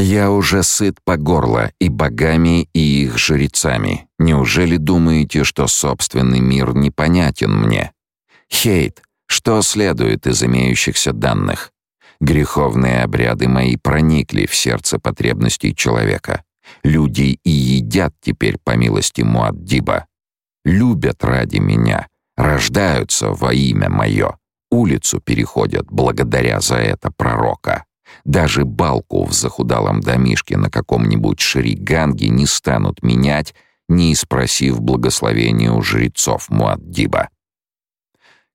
Я уже сыт по горло и богами, и их жрецами. Неужели думаете, что собственный мир непонятен мне? Хейт, что следует из имеющихся данных? Греховные обряды мои проникли в сердце потребностей человека. Люди и едят теперь по милости Муаддиба. Любят ради меня, рождаются во имя мое, улицу переходят благодаря за это пророка. Даже балку в захудалом домишке на каком-нибудь Шриганге не станут менять, не спросив благословения у жрецов Муаддиба.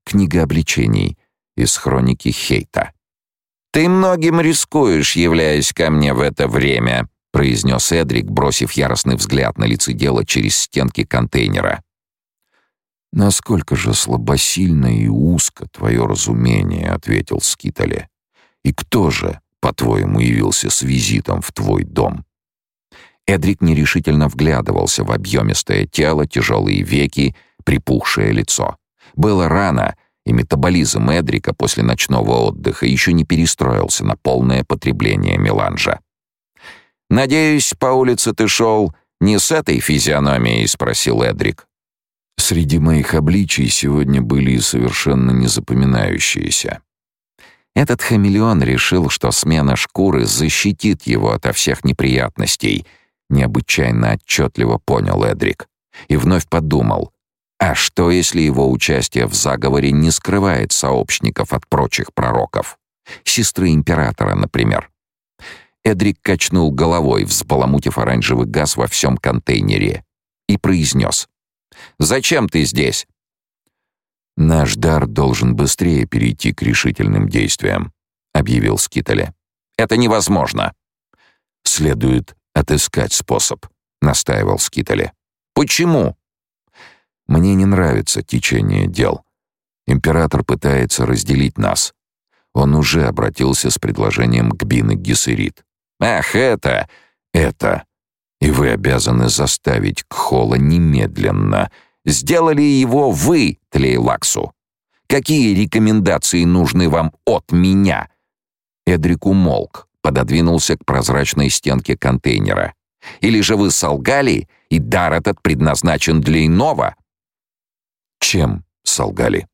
Книга обличений из хроники Хейта. «Ты многим рискуешь, являясь ко мне в это время», произнес Эдрик, бросив яростный взгляд на лицедела через стенки контейнера. «Насколько же слабосильно и узко твое разумение», — ответил Скитали. «И кто же, по-твоему, явился с визитом в твой дом?» Эдрик нерешительно вглядывался в объемистое тело, тяжелые веки, припухшее лицо. Было рано, и метаболизм Эдрика после ночного отдыха еще не перестроился на полное потребление меланжа. «Надеюсь, по улице ты шел не с этой физиономией?» — спросил Эдрик. Среди моих обличий сегодня были совершенно незапоминающиеся. Этот хамелеон решил, что смена шкуры защитит его ото всех неприятностей, необычайно отчетливо понял Эдрик. И вновь подумал, а что, если его участие в заговоре не скрывает сообщников от прочих пророков? Сестры императора, например. Эдрик качнул головой, взбаламутив оранжевый газ во всем контейнере, и произнес. Зачем ты здесь?» «Наш дар должен быстрее перейти к решительным действиям», — объявил Скитали. «Это невозможно». «Следует отыскать способ», — настаивал Скитали. «Почему?» «Мне не нравится течение дел. Император пытается разделить нас. Он уже обратился с предложением к Бины Гессерит. «Ах, это! Это! и вы обязаны заставить Кхола немедленно. Сделали его вы, Тлейлаксу. Какие рекомендации нужны вам от меня?» Эдрик умолк, пододвинулся к прозрачной стенке контейнера. «Или же вы солгали, и дар этот предназначен для иного?» «Чем солгали?»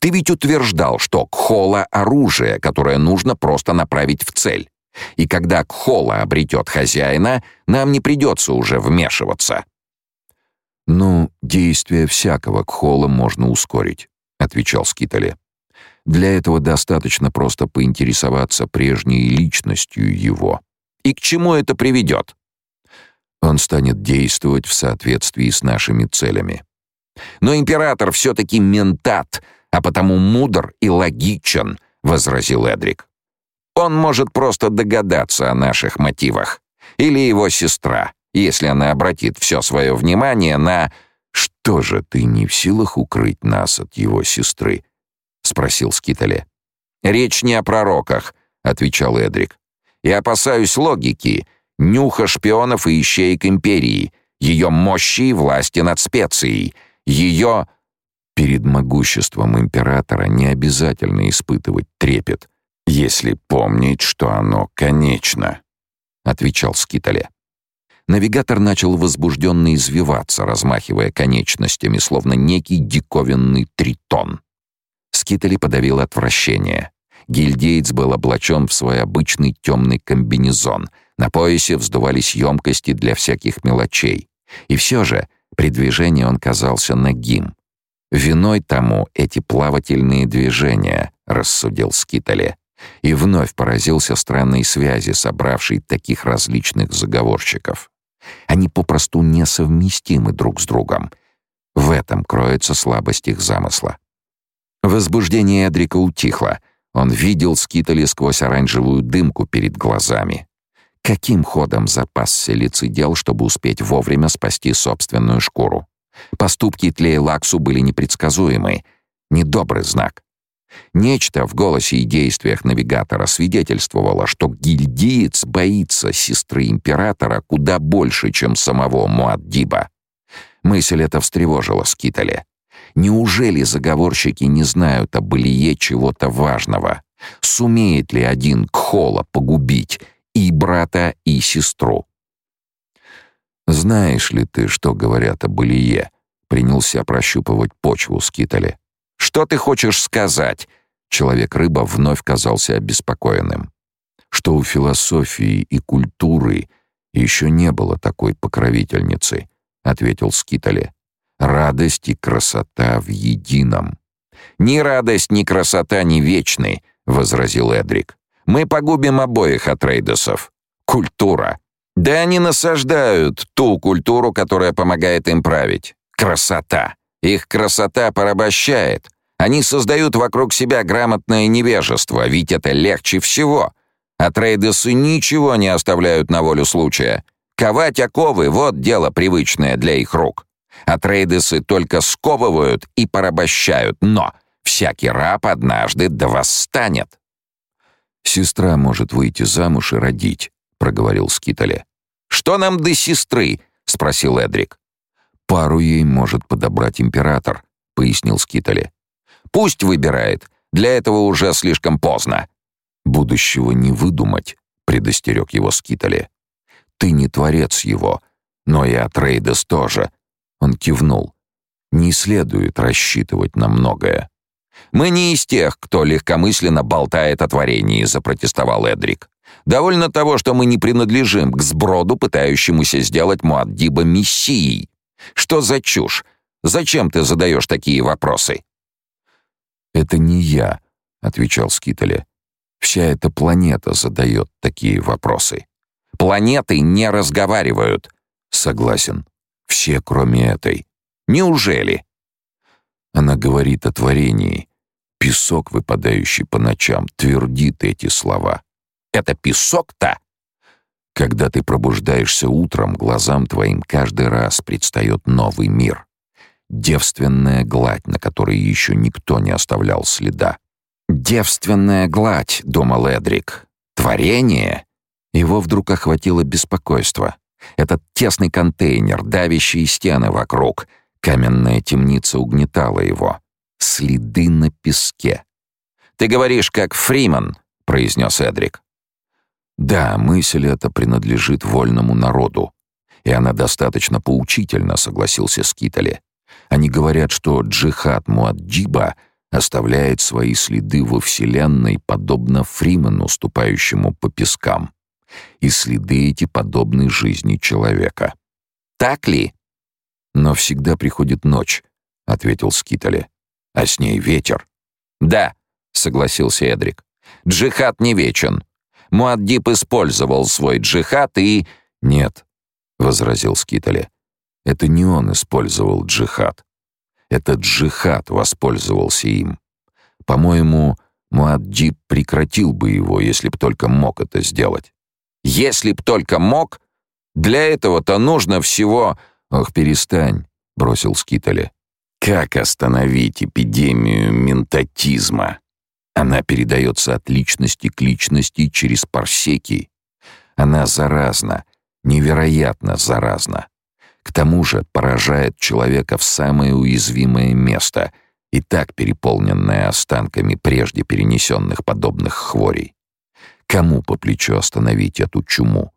«Ты ведь утверждал, что Кхола — оружие, которое нужно просто направить в цель. И когда Кхола обретет хозяина, нам не придется уже вмешиваться». «Ну, действие всякого Кхола можно ускорить», — отвечал Скитали. «Для этого достаточно просто поинтересоваться прежней личностью его. И к чему это приведет?» Он станет действовать в соответствии с нашими целями. «Но император все-таки ментат, а потому мудр и логичен», — возразил Эдрик. Он может просто догадаться о наших мотивах. Или его сестра, если она обратит все свое внимание на... «Что же, ты не в силах укрыть нас от его сестры?» — спросил Скитале. «Речь не о пророках», — отвечал Эдрик. «Я опасаюсь логики, нюха шпионов и ищеек империи, ее мощи и власти над специей, ее...» Перед могуществом императора не обязательно испытывать трепет — если помнить, что оно конечно», — отвечал Скитале. Навигатор начал возбужденно извиваться, размахивая конечностями, словно некий диковинный тритон. Скитали подавил отвращение. Гильдеец был облачен в свой обычный темный комбинезон. На поясе вздувались емкости для всяких мелочей. И все же при движении он казался нагим. Виной тому эти плавательные движения, рассудил Скитале и вновь поразился странной связи, собравшей таких различных заговорщиков. Они попросту несовместимы друг с другом. В этом кроется слабость их замысла. Возбуждение Эдрика утихло. Он видел скитали сквозь оранжевую дымку перед глазами. Каким ходом запасся лицедел, чтобы успеть вовремя спасти собственную шкуру? Поступки Тлея Лаксу были непредсказуемы. Недобрый знак. Нечто в голосе и действиях навигатора свидетельствовало, что гильдиец боится сестры императора куда больше, чем самого Муаддиба. Мысль эта встревожила Скитале. Неужели заговорщики не знают о былие чего-то важного? Сумеет ли один Кхола погубить, ибо брата и сестру. «Знаешь ли ты, что говорят об Илье?» Принялся прощупывать почву скитали. «Что ты хочешь сказать?» Человек-рыба вновь казался обеспокоенным. Что у философии и культуры еще не было такой покровительницы, ответил Скитали. Радость и красота в едином. Ни радость, ни красота не вечны, возразил Эдрик. Мы погубим обоих Атрейдосов. Культура. Да они насаждают ту культуру, которая помогает им править. Красота. Их красота порабощает. Они создают вокруг себя грамотное невежество, ведь это легче всего. А трейдесы ничего не оставляют на волю случая. Ковать оковы — вот дело привычное для их рук. А трейдесы только сковывают и порабощают, но всякий раб однажды да восстанет. «Сестра может выйти замуж и родить», — проговорил Скитале. «Что нам до сестры?» — спросил Эдрик. «Пару ей может подобрать император», — пояснил Скитале. «Пусть выбирает. Для этого уже слишком поздно». «Будущего не выдумать», — предостерег его Скитале. «Ты не творец его, но и Атрейдес тоже». Он кивнул. «Не следует рассчитывать на многое». «Мы не из тех, кто легкомысленно болтает о творении», — запротестовал Эдрик. «Довольно того, что мы не принадлежим к сброду, пытающемуся сделать Муаддиба мессией. Что за чушь? Зачем ты задаешь такие вопросы?» «Это не я», — отвечал Скитале. «Вся эта планета задает такие вопросы». «Планеты не разговаривают». «Согласен. Все, кроме этой». «Неужели?» Она говорит о творении. Песок, выпадающий по ночам, твердит эти слова. «Это песок-то?» Когда ты пробуждаешься утром, глазам твоим каждый раз предстает новый мир. Девственная гладь, на которой еще никто не оставлял следа. «Девственная гладь», — думал Эдрик. «Творение?» Его вдруг охватило беспокойство. Этот тесный контейнер, давящие стены вокруг, каменная темница угнетала его. Следы на песке. «Ты говоришь, как Фриман», — произнес Эдрик. Да, мысль эта принадлежит вольному народу, и она достаточно поучительна, согласился Скитали. Они говорят, что джихад Муаддиба оставляет свои следы во Вселенной, подобно Фриману, ступающему по пескам. И следы эти подобны жизни человека. Так ли? Но всегда приходит ночь, — ответил Скитали. А с ней ветер. Да, — согласился Эдрик. Джихад не вечен. Муаддиб использовал свой джихад и... Нет, — возразил Скитали. Это не он использовал джихад. Это джихад воспользовался им. По-моему, Муаддиб прекратил бы его, если б только мог это сделать. Если б только мог? Для этого-то нужно всего... Ох, перестань, — бросил Скитали. Как остановить эпидемию ментатизма? Она передается от личности к личности через парсеки. Она заразна, невероятно заразна. К тому же поражает человека в самое уязвимое место, и так переполненное останками прежде перенесенных подобных хворей. Кому по плечу остановить эту чуму?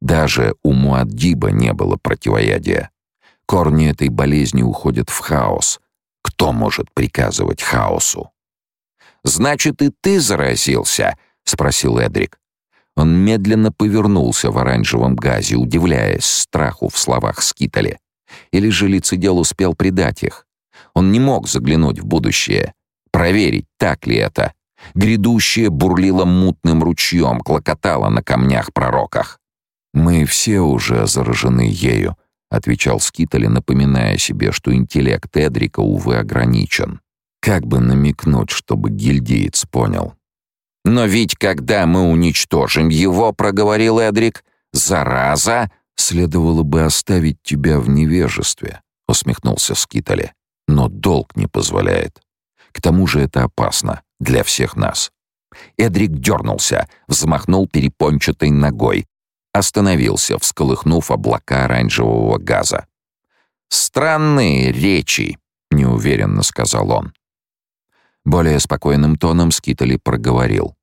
Даже у Муаддиба не было противоядия. Корни этой болезни уходят в хаос. Кто может приказывать хаосу? Значит, и ты заразился?» — спросил Эдрик. Он медленно повернулся в оранжевом газе, удивляясь страху в словах Скитали. Или же лицедел успел предать их? Он не мог заглянуть в будущее, проверить, так ли это. Грядущее бурлило мутным ручьем, клокотало на камнях-пророках. «Мы все уже заражены ею», — отвечал Скитали, напоминая себе, что интеллект Эдрика, увы, ограничен. Как бы намекнуть, чтобы гильдиец понял? «Но ведь когда мы уничтожим его, — проговорил Эдрик, — зараза, следовало бы оставить тебя в невежестве», — усмехнулся Скитали. «Но долг не позволяет. К тому же это опасно для всех нас». Эдрик дернулся, взмахнул перепончатой ногой, остановился, всколыхнув облака оранжевого газа. «Странные речи», — неуверенно сказал он. Более спокойным тоном Скитали проговорил.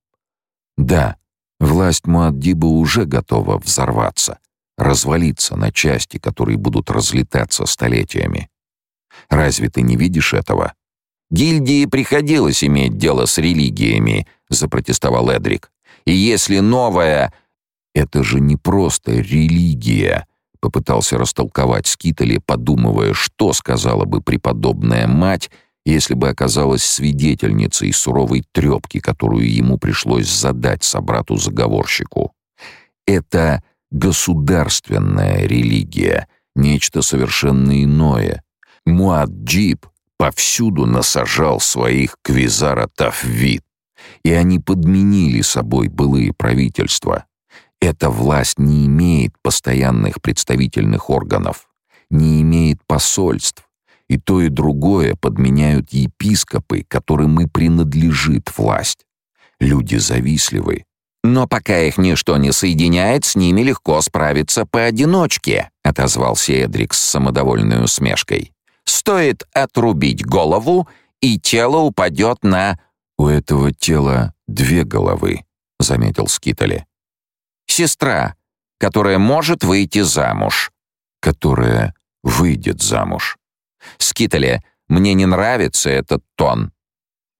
«Да, Власть Муаддиба уже готова взорваться, развалиться на части, которые будут разлетаться столетиями. Разве ты не видишь этого? Гильдии приходилось иметь дело с религиями, запротестовал Эдрик. И если новая это же не просто религия, попытался растолковать Скитали, подумывая, что сказала бы преподобная мать, если бы оказалась свидетельницей суровой трепки, которую ему пришлось задать собрату-заговорщику. Это государственная религия, нечто совершенно иное. Муаджиб повсюду насажал своих квизаратов вид, и они подменили собой былые правительства. Эта власть не имеет постоянных представительных органов, не имеет посольств, и то и другое подменяют епископы, которым и принадлежит власть. Люди завистливы. Но пока их ничто не соединяет, с ними легко справиться поодиночке, отозвался Эдрик с самодовольной усмешкой. Стоит отрубить голову, и тело упадет на... У этого тела две головы, заметил Скитали. Сестра, которая может выйти замуж, которая выйдет замуж. Скитали, мне не нравится этот тон.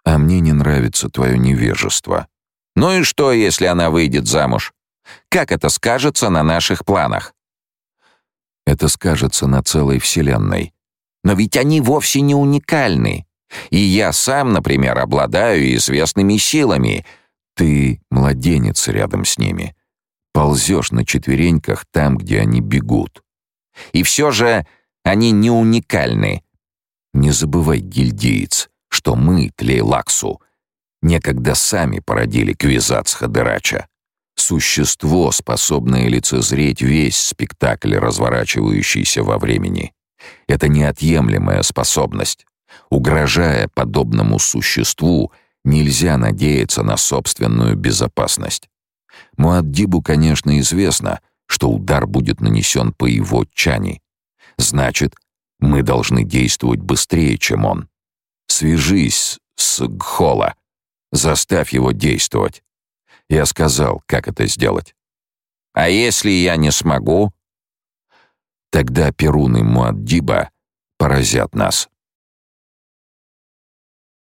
А мне не нравится твое невежество. Ну и что, если она выйдет замуж? Как это скажется на наших планах? Это скажется на целой вселенной. Но ведь они вовсе не уникальны. И я сам, например, обладаю известными силами. Ты младенец рядом с ними. Ползешь на четвереньках там, где они бегут. И все же они не уникальны. Не забывай, гильдиец, что мы, Тлейлаксу, некогда сами породили Квизац Хадырача. Существо, способное лицезреть весь спектакль, разворачивающийся во времени. Это неотъемлемая способность. Угрожая подобному существу, нельзя надеяться на собственную безопасность. Муаддибу, конечно, известно, что удар будет нанесен по его чани. Значит, мы должны действовать быстрее, чем он. Свяжись с Гхола. Заставь его действовать. Я сказал, как это сделать. А если я не смогу? Тогда перуны Муаддиба поразят нас.